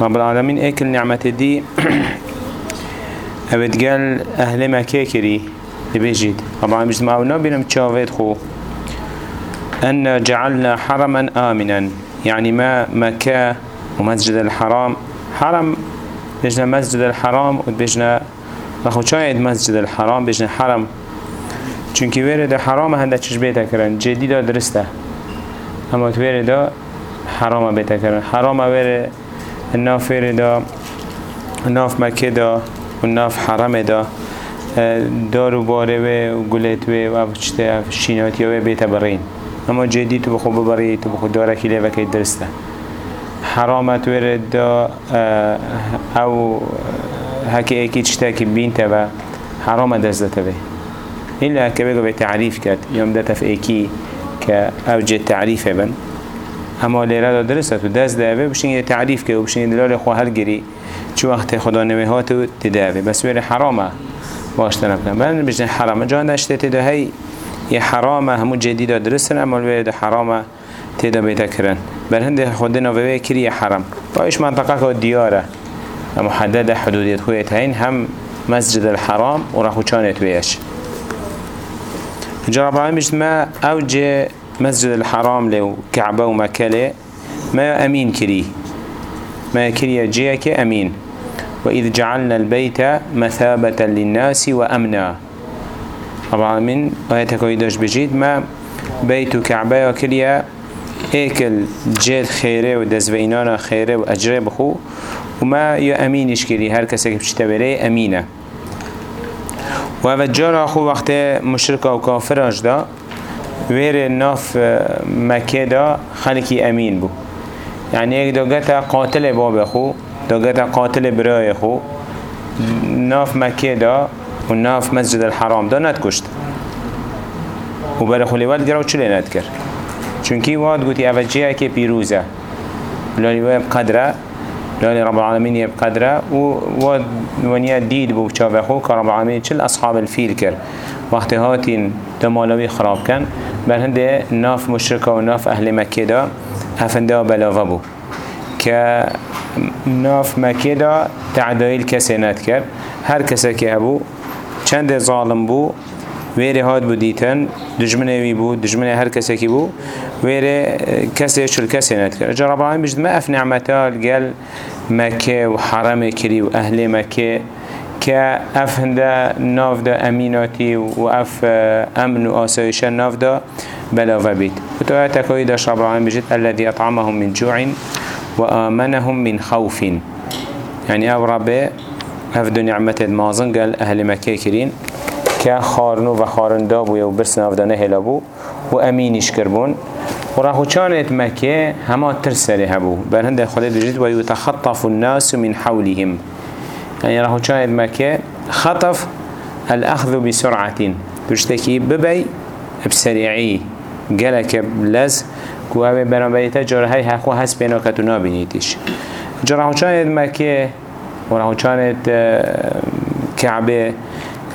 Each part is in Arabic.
رب العالمين اكل نعمة دي. اوید قال أهل مكة كري بيجيد طبعا مش معونا بينم تشافيت خو. أن جعلنا حرما آمنا. يعني ما مكة ومسجد الحرام. حرم بيجنا مسجد الحرام وبيجنا بخو شايد مسجد الحرام بيجنا حرم. چونکی ویره ده حرام هنده چش بیتا کرن جدی دا درسته أما تو ویره ده حرام بیتا کرن حرام ویره ناف ویره ده ناف مکه ده و ناف حرم ده دارو باره و گلت و افچته شیناتی و بیتا برین. اما جدی تو بخو ببری تو بخو داره کلی وکی درسته. حرامت ورد دا أو هكي ايكي تشتاكي بينتا با حرام دزدتا به. إلا كبيرو بتعريف كات يوم داتا في ايكي كأوجه تعريف بن. اما ليرا دا درسته تو دست دابه بشين تعريف كه وبشين دلال خو هلگري چو وقت خدا نوهاتو تدابه بس ويري حرامه باش تنبكن بل بجن حرامه جان داشته تدهي یه حرامه همو جدید درستن اما الوید حرامه تیدا بیتا کرن. بل هنده خود نووه کری حرام. باش منطقه که دیاره محدد حدودیت خویت هین هم مسجد الحرام و راحو چانت ویش جرب بجد ما اوجه مسجد الحرام لو كعبة ومكة ما أمين كري ما كري جيك أمين. وإذ جعلنا البيت مثابة للناس وأمنا. رب العالمين آياتك ويداش بجيد ما بيت كعبة وكليا ايكل جيد خيرة ودزوينانا خيرة وأجره بخو وما يا أمينش كري هر كسك بشتبره وهذا جارة أخو وقت مشركة وكافر دا وير ناف مكة دا خلقي أمين بو. يعني ايك دا قتا قاتل باب أخو دا قتا قاتل براي أخو ناف مكة دا وناف مسجد الحرام دا نتكشت وبرا خلي والد قرأو چلي نتكر چونكي واد قوتي أفجيه كي بيروزة لاني واب قدره لاني رب العالمين يب قدره واد ونيا ديد بو چاوه خو که رب العالمين چل أصحاب الفيل كر وقت هاتين دمالوي خراب كان بل هنده ناف مشركة وناف أهل مكة دا هفنده بلاغه بو که ناف مكة دا تعدایل کسی ند کرد هر کسی که هبو چند ظالم بو ویره هاد بو دیتن دجمنه وی بو دجمنه هر کسی کی بو ویره کسی شل کسی ند کرد جرب العالمین بجد ما اف نعمتال قال مكة و حرم کری و أهل مكة که اف هنده ناف دا امیناتی و اف امن و آسایش ناف دا بلاوه بید. و تو آیت اکایی داشت رب العالمین الذي اطعمهم من جوع و آمنهم من خوف. يعني أو ربه هفدو نعمت مازن أهل مكة كرين که خارنو و خارندا و برس نافدانه هلا بو و امینش کربون و چانت مکه هما ترسره هبو. بر هنده خدا بجید و الناس من حولهم. يعني راهو چانت مکه خطف الأخذ بسرعة بشتكي ببي بسريعي قالك بلز كوابي برنبايتا جاره هاي هخو هس بينو كتو نابينيتش جراهو چانت مكه وراهو چانت كعبه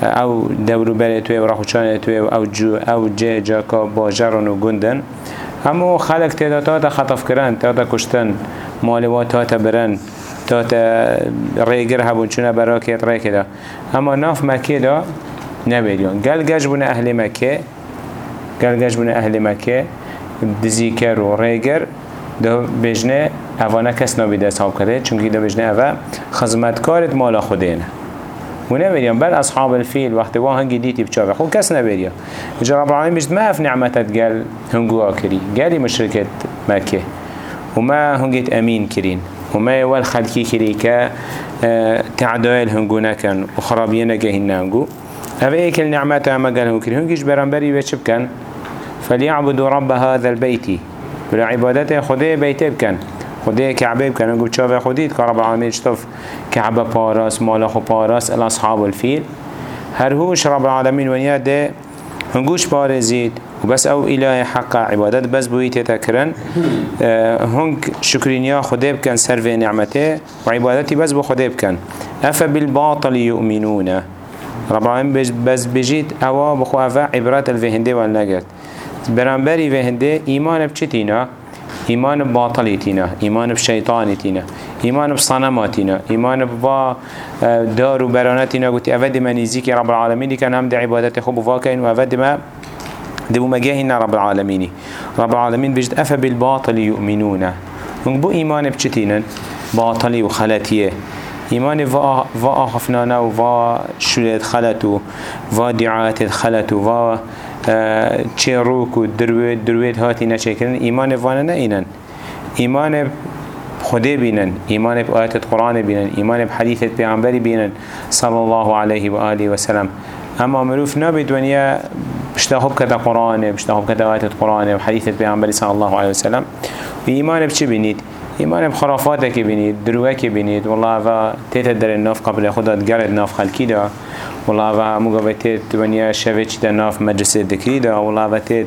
أو دورو بره توی و أو جو أو جه جاکا باجران و گندن همو خلق تعداد تا خطف کرن تا کشتن مالوات تا برن. تا ریگر هبون چونه براکت ری کدا اما ناف مکه دا نبیدیون گل گج بونه اهل مکه گل گج بونه اهل مکه دزیکر و ریگر دا بجنه اوانه کس نبیده اصحاب کرده چونکه دا بجنه اوه خزمتکارت مالا خودینه و نبريم بل أصحاب الفيل وقت واه هنگي ديتي بچاوه خو كس نبريم جا رب العالمين بجد ما اف نعمتت قال هنگو آكري قالي مشركة مكة وما هنگيت أمين كرين وما يوال خلقي كري كا آه تعدائل هنگو وخرابينا جهن هنگو. أفا ايك النعمة ما قال هنگو كري هنگيش برنبري وچب كان. فليعبدوا رب هذا البيت. ولا عبادته خده بيته بكن. خدای کعبه بکنن گفت چاوه خودید که رب العالمین شتف کعبه پاراس مالا خو پاراس الأصحاب الفیل هر هوش رب العالمین ونیا ده هنگوش پارزید و بس أو اله حق عبادت بس بویت تکرن هنگ شکرینیا خدا بکن سر و نعمته و عبادتی بس بو خدا بکن. افا بالباطل یؤمنون. رب العالمین بس بجید اوا بخو افا عبرات برانبری وهنده ایمان بچتینا ایمان باطلی تینا ایمان بشیطانی تینا إيمان بصنماتنا إيمان بوا آه، دار وبراناتنا قلت أفد ما نزيك رب العالمين كان هم دي عبادات خوب وفاكين وأفد ما دبو مجاهنا رب العالمين. رب العالمين بجد أفا بالباطل يؤمنون. بو إيمان بچتينن باطلي وخلاتيه إيمان فا فا خفنانا وفا شلت خلتو فا دعات خلتو فا چروك و درويت درويت هاتي نشكرن إيمان فانا نئينن إيمان خده بينن. إيمان بآيات القرآن بينن. إيمان بحديث البيعنبري بينن. صلى الله عليه وآله وسلم. أما مروف نابد ونيا بشتاخب كتا قرآن بشتاخب كتا آيات القرآن وحديث البيعنبري صلى الله عليه وسلم. وإيمان بچه بينيد إيمان بخرافاتك بينيد دروك بينيد والله فا تيتا الناف قبل خدا تقرد ناف خلقي دا. والله و همو گوتید ونیا شوه چی در ناف مدرسه دکری دا. والله و تید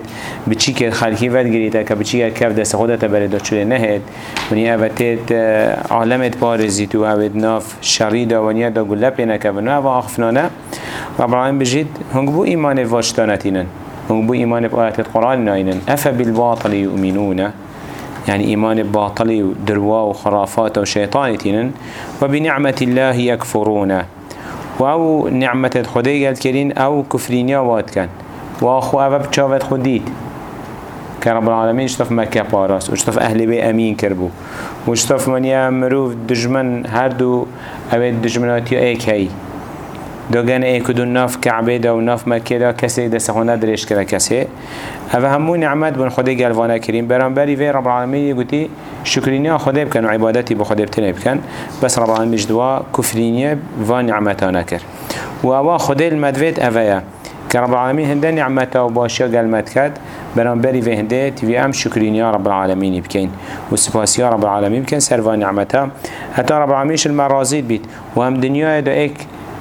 بچی که خلقی ود گریده که بچی که کف دست خودت برده چوله نهید. ونیا و تید عالمت پارزی تو اوید ناف شری دا ونیا دا گله پینه که ونیا و آخفنانه. ابراهیم بجید هنگ بو ایمان واشتانتینن هنگ بو ایمان بآیت القرآن ناینن افا بالباطل يؤمنون يعني إيمان باطل ودروا وخرافات وشيطانتين وبنعمة الله يكفرون. و أو نعمت خدای گل کرین أو کفرینیا واد کن و آخو أو بچاوت خود دید که رب العالمین اشتف مکه پاراست و اشتف أهل بی امین کربو و اشتف منیا مروف دجمن هر دو أو دجمناتی ایک هی دوگن ایک دو ناف کعبه دا و ناف مکه دا کسی دست خونه درش کرده کسی أو همو نعمت بن خدای گلوانه کریم. برام بری وی رب العالمین گوتی شکرینی خدای بکن و عبادتی خدای بتنه بکن بس رب العالمین جدوا کفرینی و نعمتانه کر و اوا خدای المدوید اویا که رب العالمین هنده نعمتا و باشیا گلمت کرد برام بری وی هنده تیوی ام شکرینی رب العالمین بکن و سپاسی رب العالمین بکن سر و نعمتا حتی رب العالمینش المرازید بید و هم دنیا دا ایک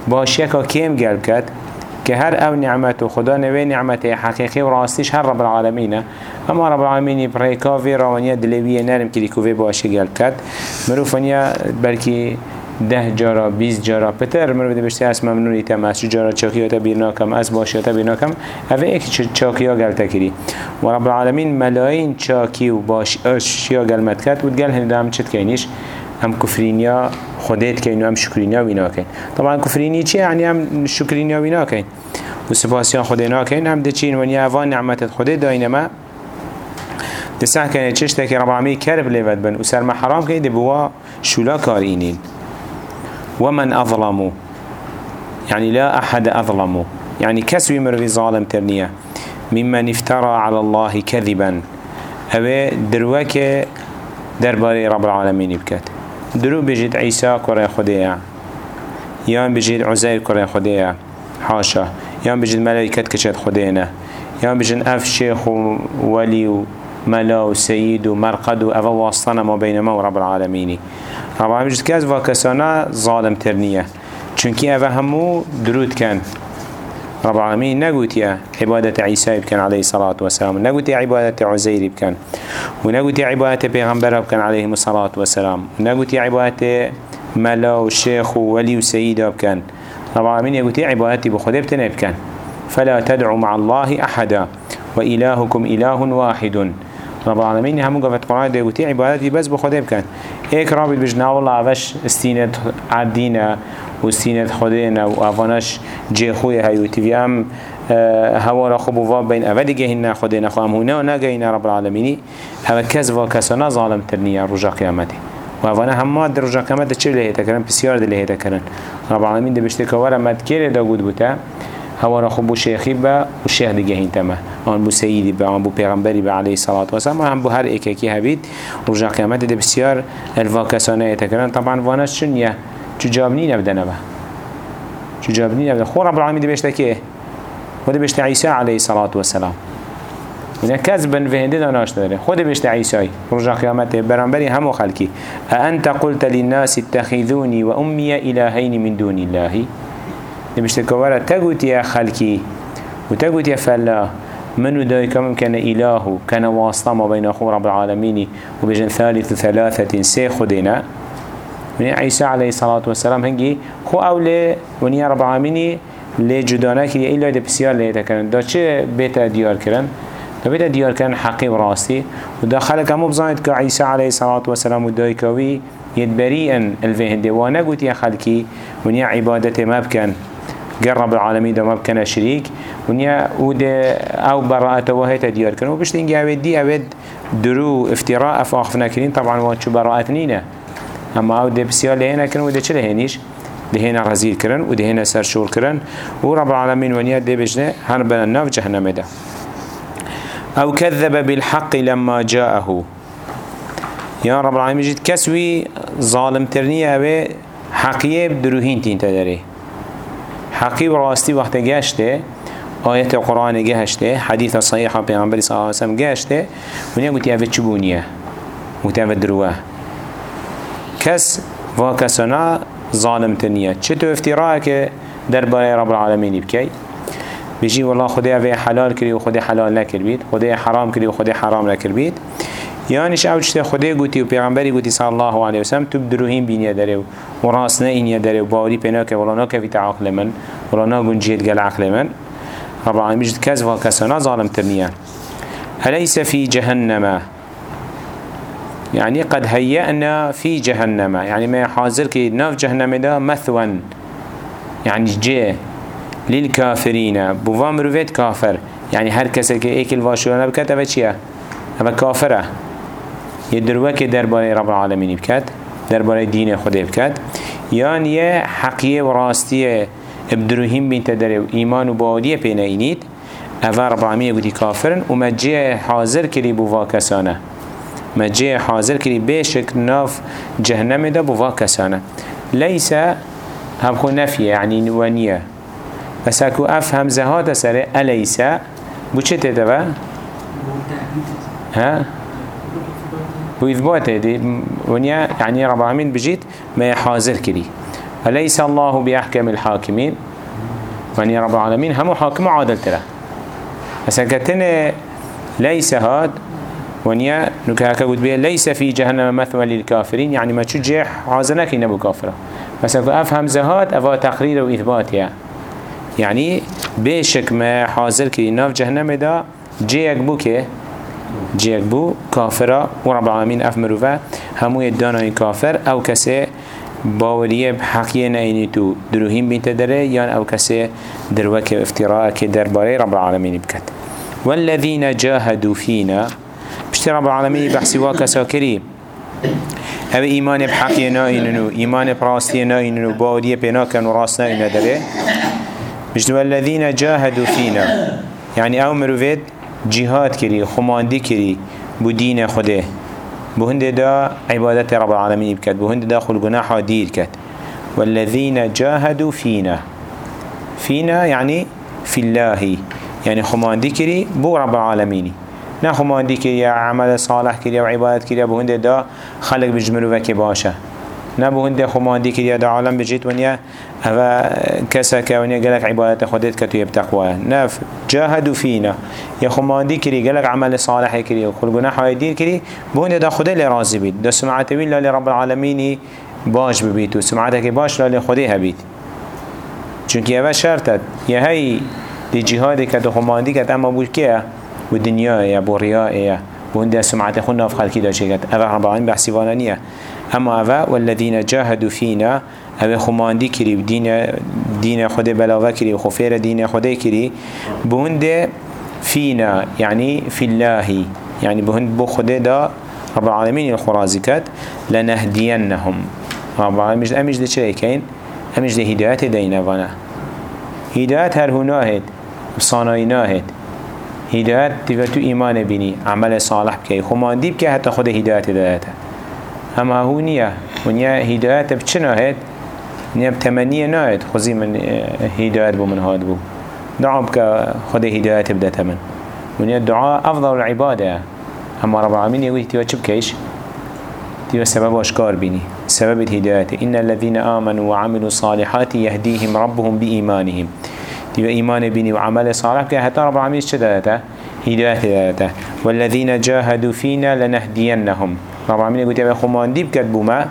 باشیا که کم گلب کرد که هر او نعمت و خدا نوی نعمت حقیقی و راستیش هر رب العالمینه. اما رب العالمین بریکا وی روانیا دلوی نرم کلی کوی باشه گل کد مروفانیا بلکی ده جارا بیز جارا. پتر مرو بده بشتی از ممنونی تم از جارا چاکیاتا بیرناکم از باشیاتا بیرناکم. اوه ایک چاکیا گل تکری و رب العالمین ملاین چاکی و باشیا گل مدکت. و گل هنده هم چت کینیش. هم كفرينيا خديت كين وهم شكرينيا وينا كين طبعا كفريني چي يعني هم شكرينيا وينا كين وسباسيا خدينا كين هم دچين ونيا اوان نعمت خدي داينما تسع كان چشتك رب العالمين كرب ليفت بن. وسر ما حرام كين دبوا شولا كارينين ومن أظلموا يعني لا أحد أظلموا يعني كسوي مروي ظالم ترنية ممن افترى على الله كذبا أو دروك درباري رب العالمين بكت درو بجید عیسی کره خودیا یان بجید عزیر کره خودیا حاشا. یان بجید ملائکت کشد خودینا یان بجید اف شیخ و ولی و ملا و سید و مرقد و واسطنا ما بین ما و رب العالمینی. رب بجید که از واکسانا ظالم ترنیه چونکی اف همو درود کن. رب العالمين. نقول عبادة عيسى بكن عليه الصلاة والسلام. نقول عبادة عزير بكن ونقول عبادة بيغمبر بكن عليه الصلاة والسلام. ونقول عبادة ملا وشيخ وولي وسيد بكن رب العالمين يقول عبادتي بخده بكن فلا تدعوا مع الله أحدا وإلهكم إله واحد. رب العالمين هم قفت قرآن ده يقول عبادتي بس بخده بكن ايك رابط بجنا والله عفش استينت عدينا و سینت خودینا و اوانش جه خوی هیوتی. و هم هوا را خوب و بین. اول دیگه هین خودینا خو هم هونه و نگه رب العالمینی. أو کس و کسانا ظالم ترنیه رجا قیامتی. و اوانه همه در رجا قیامت چه لهیتا کرن بسیار ده لهیتا کرن رب العالمین ده بشته که ورا مد کره دا گود بوده. هوا را خوب شیخی با و شیخ دیگه هین تمه. آن بو سیدی با آن بو پیغمبری با علیه صلاة و سلام. هم بو هر ایکی هبید. رجا قیامت ده بسیار الوا کسانه تکرن طبعا وانش چون چو جابنی نبده نبه چو جابنی نبده خور رب العالمین دی بشته که خود بشته عیسی علیه صلاة و سلام اینا کس بن فهنده داناش داره. خود بشته عیسی رجا قیامت برانبری همو خلکی أأنت قلت للناس اتخذوني وأمي إلهين من دون الله؟ دی بشته كوارا تقوت يا خلکی و تقوت يا فلا منو دايك ممكن إله كان واسطة ما بين أخو رب العالمين وبجن ثالث ثلاثة سيخدنا ونیا عیسی علیه الصلاة والسلام هنگی خو اوله ونیا رب العالمینی لی جدانه کری ایلا ده بسیار لیتا کرن دا چه بیتا دیار کرن؟ دا بیتا دیار کرن حقی و راستی. و دا خلق همو بزاید که عیسی علیه الصلاة والسلام و دایکاوی دي وأنا قلت يا خلقي ونيا عبادتي ما بكن قرب العالمين ده ما بكن شريك ونيا وده أو براءة وهيتا ديار كن وبشتين قاعد دي أبد درو افتراء افاخفنا كرين طبعا وانشو براءة نينا اما أو ده بسيار لهنا كن وده چه لهنيش لهنا رزيل كرن وده هنا سرشور كرن ورب العالمين ونيا دي بجنه هنبنا الناف جهنم ده أو كذب بالحق لما جاءه. يا رب العالمين جد كسوي ظالم ترنية أبي حقية بدروهين تين تدري حقي وراستي وقت جاشته آيات القرآن جاشته حديث صحيح بيغمبر صلى الله عليه وسلم جاشته ونيا قلت أبي تشبونية قلت أبي دروه كس وكسنا ظالم ترنية چطو افتراءك درباره رب العالمين بكي بيجي والله خدای اوه حلال کری و خدای حلال نکر بید خدای حرام کری و خدای حرام نکر بید یعنیش أو چطه خدای گوتی و پیغمبری گوتی صلی الله علیه وسلم تو و راست نه اینیه داره و باوری که ولا ناکفیت عقل من. ولا ناگون جید گل عقل من. رب العالمین بجد کز و کسانا ظالم ترنیه أليس في جهنم يعني قد هيأنا في جهنم. يعني ما حاضر كي ناف جهنم ده مثوا. يعني جي للكافرين. بوفا مروفيت كافر. يعني هر كسر كي ايكل واشوانا بكت اوه چيه؟ اوه كافره يدروك درباره رب العالمين بكت درباره دين خده بكت يعني يه حقية وراستية ابدروهم بنت داره ايمان و باودية بينا اينيد اوه رب وما جيه حاضر كري بوفا كسانه ما جيه حاضر كري بيشك ناف جهنم ده بوفا كسانه ليس هم خو نفيه يعني نوانيه بس اكو اف همزه ها سر الیسا بو چه تدوه؟ ها؟ بو اثباته دي ونيا يعني رب العالمين بجيت ما حاضر كري أليس الله بأحكم الحاكمين ونيا رب العالمين هم حاكم عادل ترى بس كتن ليس هاد ونيا نكاكا قد بيه ليس في جهنم مثوى للكافرين. يعني ما تشجح حاضرنك نبو كافرة اكو أفهم زهاد افا تقرير واثبات يعني بيشك ما حاضر كي ناف جهنم دا جيك بو كي؟ جيك بو كافرة ورب العالمين أفمرو فا. همو يدانا كافر أو كسي باوريه بحقية نايني تو دروهين بنت دره يان أو كسي دروك افتراء كي درباري رب العالمين بكت والذين جاهدوا فينا بشتي رب العالمين بحسي واكا ساكري هذا إيمان بحقية ناينو إيمان براستية ناينو باوريه بناكن وراس ناينو دره بجدو الذين جاهدوا فينا يعني أو مروفيد جهاد كري خماندي كري بو دين خده بو هند دا عبادت رب العالمين بكت بو هند دا خل جناح دير كت والذين جاهدوا فينا فينا يعني في الله يعني خماندي كري بو رب العالمين نا خماندي كري عمل صالح كري وعبادت كري بو هند دا خلق بجمرو وكي باشا نبو هنده خماندي كريا دا عالم بجيت ونيا هوا كسا كونيا قلق عبادت خودت كتو يبتقوى نف جاهدوا فينا يا خماندي كري قلق عمل صالح كري وخلقنا حوائدين كري بو هنده دا خده لرازي بيت دا سمعت بيلا لرب العالمين باش ببيت وسمعتك باش لا لخده هبيت چونك يا شرطت. يا هاي دي جهادي كتو خماندي كت اما بول كيه والدنيا يا بورياء يا وهنده سمعت خلنا في خلقي دا شيكت أفا رب العالمين بحسي فانانية أما اوه والذين جاهدوا فينا اوه خماندي كري دين دين خود بلاغه كري وخفير دين خود كري بهند فينا يعني في الله يعني بهند بو خود دا رب العالمين الخرازكات لنهدينهم. رب العالمين امش ده چه كين امش ده هدايات دينا وأنا. هدايات هر هناهد بصاناي ناهد. هدايات تفتو ايمان بيني عمل صالح بكي خماندي بكي حتى خود هدايات دايته اما هو نية ونيا هدايات بچنا هيد نيا بتمنية نايد خوزي من آه، هدايات بو من هاد بو. دعا بك خد هدايات بدا تمن ونيا الدعاء أفضل العبادة اما رب العالمين يقول تيوا چه بكيش تيوا سبب اشكار بيني سبب الهدايات إن الذين آمنوا وعملوا صالحات يهديهم ربهم بإيمانهم تيوا إيمان بيني وعمل صالح. كي حتى رب العالمين شدادته هدايته والذين جاهدوا فينا لنهدينهم. رب العالمين يقول تبا خماندي بكت بوما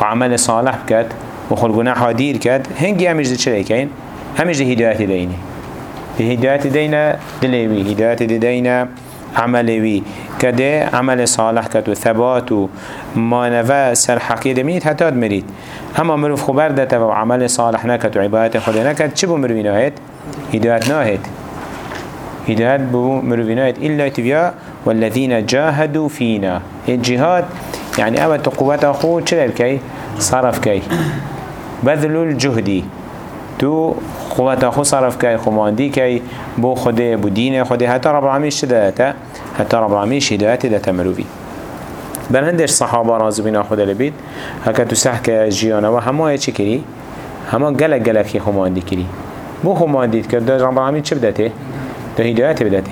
وعمل صالح بكت وخل جناح دير كت هنجي همش ده چلي كين همش ده هداية ديني الهداية دينا دلوي هداية دينا عملوي كده عمل صالح كتو ثبات ما نفا سر حقي دميت حتى مريد اما مروف خبر ده و عمل صالح نكت و عبادت خود نكت چه بو مروفي ناهد؟ هدايت ناهد هدايت بو مروفي ناهد إلا تبيا والذين جاهدوا فينا الجهاد يعني اول تقوات آخو چه كي صرف كي بذل الجهدي تو قوت آخو صرف كي خماندي كي بو خده بو دين خده حتى رب العالمين شداته حتى رب العالمين شداته ده تمروفي بل هندش صحابة رازو بنا خدا لبید هکا تو سحک جیانه و همه چی کری؟ همه گلک گلکی خماندی کری. بو خماندید کرد ده رب العالمین چه بدته؟ ده هدایت بدته.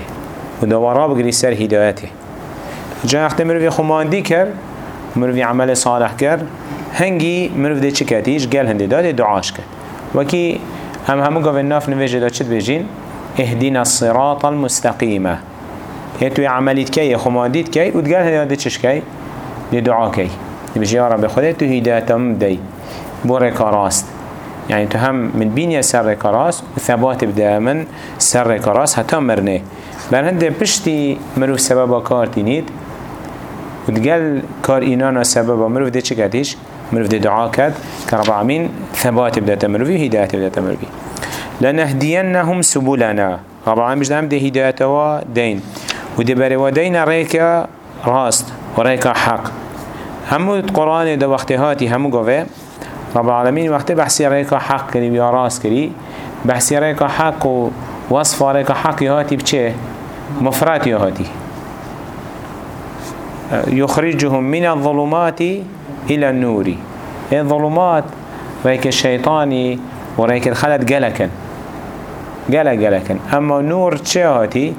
و دوارا بگری سر هدایته. جا اخت مروفی خماندی کرد مروفی عمل صالح کرد هنگی مروف ده چه کتیش گل هنده داده دعاش کرد. وکی هم همو گاوه ناف نویجه دا چید بجین؟ اهدینا الصراط المستقیمه. هتوی عملیت که خماندید که و هنده داده چش که لدعا كي بجي يا رب خده تو هدايتم دي بورك راست. يعني تو هم من بين سر كراس وثبات بدا من سر كراس حتى مرنه. بل هنده پشتی مروف سببا کار تینید و دگل کار اینانا سببا مروف ده کدیش؟ مروف ده دعا کد که رب العالمین ثبات بدا تمروفی هدایت بدا تمروفی لنهدینهم سبولنا. رب العالمین بجدهم ده هدایت و دین و ده بری و دین ریکا راست وريك حق. همو القرآن ده وقت هاتي همو قوه رب العالمين وقت بحثي ريك حق كري بيا راس كري بحثي ريك حق ووصف ريك حق يهاتي بچه؟ مفرات يهاتي يخرجهم من الظلمات إلى النور. الظلمات ريك الشيطاني وريك الخلد قلكن قلق قلكن أما نور چه هاتي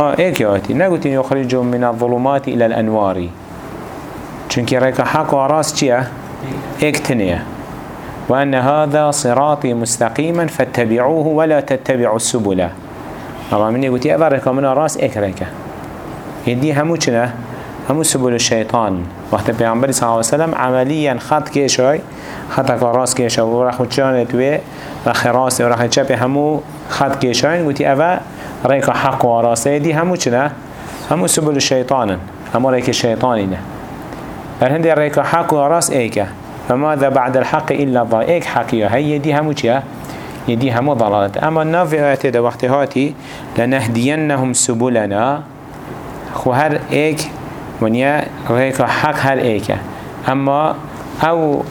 ها إيك ياتي نقولين يخرجهم من الظلمات إلى الأنوار. چونك ريك حق وراس چيه إيك تنيه وأن هذا صراطي مستقيما فاتبعوه ولا تتبعوا السبل. طبعا مني قلت ريك من راس إيك ريك يدي همو چنه همو سبل الشيطان. وقت پیغمبر صلى الله عليه وسلم عمليا خط كيشوي خط راس كيشوي ورخو چانت و رخراس ورخ چپ همو خط كيشوي قلت أبا ريك حق وراسه دي همو چنا؟ همو سبل الشيطان همو ريك الشيطانين الهندي ريك حق وراس ايكا فماذا بعد الحق إلا الضلال ايك حقية هي دي همو چيا؟ يدي همو ضلالت. اما النافع آيات ده وقت هاتي لنهدينهم سبلنا. خو هر ايك ونيا ريك حق هر ايكا اما أو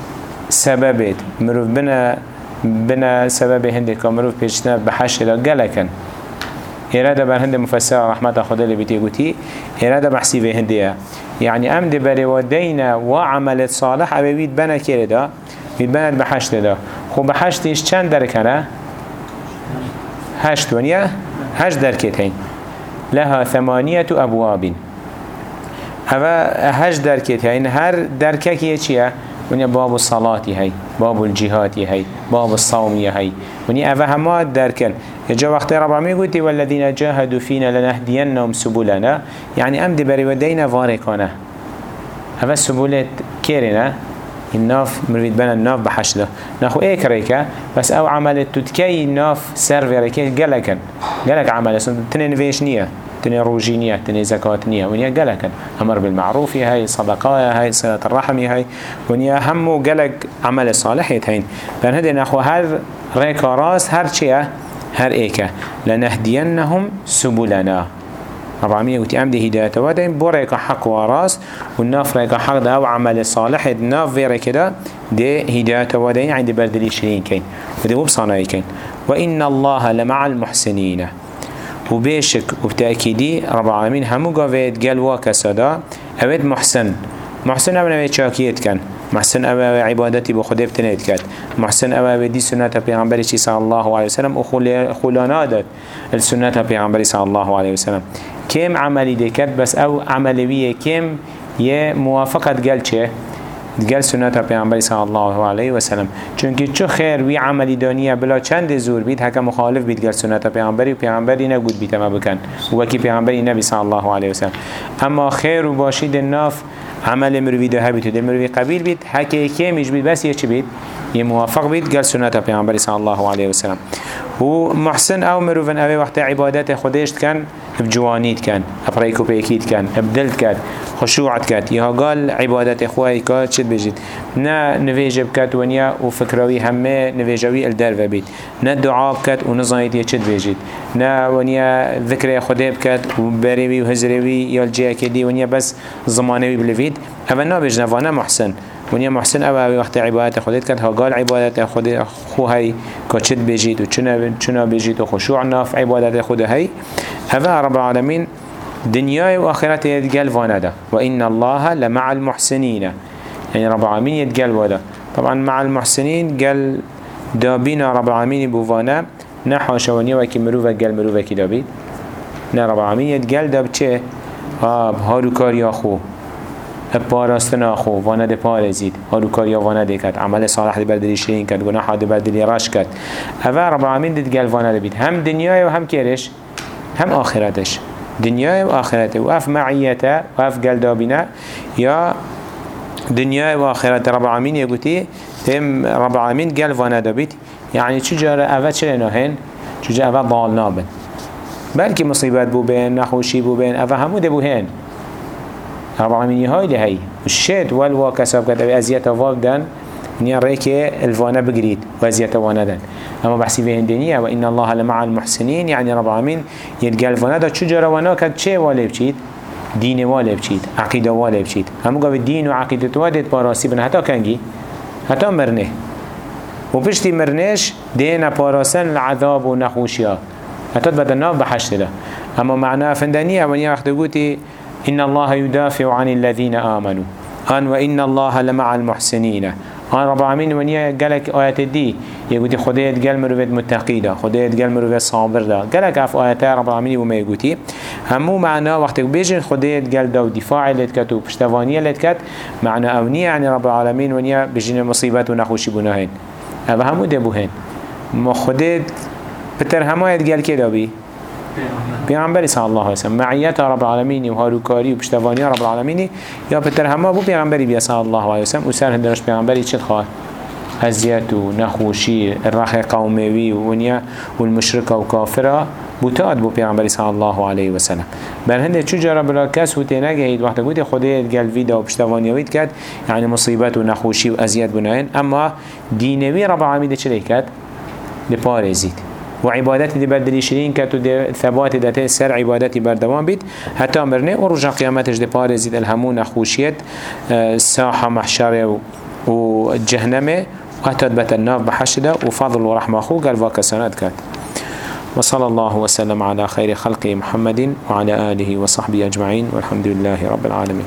سببت مروف بنا بنا سبب هندي كمروف بيشتنا بحش دا قلقن إرادة بر هند مفسر رحمة خدا اللي بيتي قوتي. إرادة بحسي في هندية. يعني أمد ودينا وعملت صالح أبي بيت بنا كيري دا؟ بيت بنا بحشت دا. خو بحشتش چند دركنا هشت ونيا؟ هشت دركتين. لها ثمانية أبواب. هذا هشت دركتين. هر دركك يچيه ونیا باب الصلاة هي باب الجهاد هي باب الصوم هي ونیا اوه همه درکن جا وقت رب العالمين قلت والذين جاهدوا فينا لنهدينهم سبلنا. يعني أمد بري ودينا فاركانا هذا سبولت كيرنا الناف مريد بنا الناف بحشده. ناخو ايك ريكا بس أو عملت تتكي الناف سيرفي ريكا قلقا قلق عمل تنين فيش نية. تني روجينية تني زكاة نية. ونيا قلقا أمر بالمعروف هاي صدقاء هاي صلة الرحم هاي ونيا همو قلق عمل صالح يتهين. لأن هذي نخو هر ريكا راس هر چية؟ هر ايكا لنهدينهم سبلنا. ربعمية قلت أمدي هداية ودين بو ريكا حق وراس والناف ريكا حق ده وعمل صالح الناف في ريكا دي هداية ودين عند بردلي شرين كين ودي مبصانا كين وإن الله لمع المحسنين وبيشك وبتأكيدي رب العالمين همو قاويت قال واكسادا اويت محسن. محسن اويت شاكيت كان محسن أبا عبادتي بخده بتنيت كات محسن أبا دي سنة پیغمبر صلى الله عليه وسلم؟ وخلانا داد. السنة پیغمبر صلى الله عليه وسلم. كم عملي دي كات بس أو عملية كم يه موافقة قال چه؟ قال سنة پیغمبر صلى الله عليه وسلم. چونك چو خير وي عملي دانية بلا چند زور بيت هكا مخالف بيت قال سنة پیغمبر و پیغمبر نقود بيت ما بكن وكي پیغمبر نبي صلى الله عليه وسلم. اما خير و باشيد الناف عمل مروی ده بید و ده مروی قبیل بید حکی کمیش بید بس یه چی بید یه موافق بید گل سنت پیغمبر صلی الله علیه وسلم. و محسن أو مروفن اوه وقت عبادت خودشت کن بجوانيت كان ابريكو بيكيت كان ابدلت كان خشوعت كات يها قال عبادت اخوائي كات شد بجيت نا نفيجه بكات ونيا وفكروي همه نفيجوي الدر بيت نا دعاء بكات ونظايت يشد بجيت نا ونيا ذكر خده بكات وبريوي وهزريوي يالجيه كدي ونيا بس زمانوي بلفيد اما نا بجنفانا محسن. ونیا محسن أو وقت عبادت خودت کرد. ها قال عبادت خود خو هی که چد بجید و چنا بجید و خشوع ناف عبادت خود هی. هذا رب العالمين دنيا وآخرت يتقل فاندا وإن الله لمع المحسنين يعني رب العالمين يتقل وادا طبعا مع المحسنين قال دابينا رب العالمين بوفانا نحو شوانيا وكي مروفا قال مروفا كي دابي نا رب العالمين يتقل داب چه؟ آب هارو كاريا خو. پاراستنا خو وانا ده پارزید. هارو کاریا وانا ده کد عمل صالح ده بردلی شرین کد گناه ده بردلی رش کد اوه رب العالمین ده گل وانا ده بید. هم دنیای و هم کرش هم آخرتش. دنیای و آخرته و اف معیته و اف قل دابینه. یا دنیای و آخرت رب العالمین یکوتی هم رب العالمین قل وانا دابید. يعني چجاره اوه چه نهن چجا اوه ضال نابن. بلکه مصیبت بو بین نخوشی بو بین. اوه همو ده بو هن رب العالمين هاي لهي الشيط والوا كسب كتب ازيات واقدن نيا ريك الفانا بقريد وازيات وأنا اما بحسي في هندنية وإن الله لمع المحسنين يعني رب العالمين يدقى الفانا دا چجرا وأنا كد چه والي دين والي عقيدة والي بچيد همو قاوه دين وعقيدة وادت باراسي بنا حتى كنجي حتى مرنه وبشتي مرنش دينا باراسن العذاب ونخوشيا حتى بدنا بحشت ده اما معناه فندنية ونيا وقت قوتي إن الله يدافع عن الذين آمنوا. أن وإن الله لمع المحسنين. أن رب العالمين ونيا قالك آيات دي يقولي خديت قال مروفيت متقيدة خديت قال مروفيت صابر دا. قالك عف آيات رب العالمين وما يقولي همو معنا وقت بيجن خديت قال دا ودفاع لتكت وبشتوانية لتكت معنا أونية يعني رب العالمين ونيا بيجن مصيبات ونخوشي بناهين هذا همو دبوهين ما خديت بتر همايت قال كده بي پیغمبری صلی الله علیه وسلم معیت رب العالمین و هاروکاری و پشتوانی رب العالمین یا پتر همه بو پیغمبری بیا صلی الله علیه وسلم و سر هندرش پیغمبری چه خواه ازیت و نخوشی الرخ قوموی و ونیا و المشرک و کافره بوتاد بو پیغمبری صلی الله علیه وسلم بر هنده چو جرا بلا کس و تینگهید وقت گوید خودت گل ویدا و پشتوانیوید کد یعنی مصیبت و نخوشی و ازیت بناین اما دینوی رب العالمین چه کد لپارزید وعبادتي دي بدلي شرين كاتو دي ثبات دي سر عبادتي بردوان بيت. حتى مرنه ورجع قيامتش دي بارزيد الهمون خوشيت آه، ساحة محشرة وجهنمه وحتى تبت النار بحشدة وفضل ورحمة أخوه قال فاك سنات كات. وصلى الله وسلم على خير خلق محمد وعلى آله وصحبه أجمعين والحمد لله رب العالمين.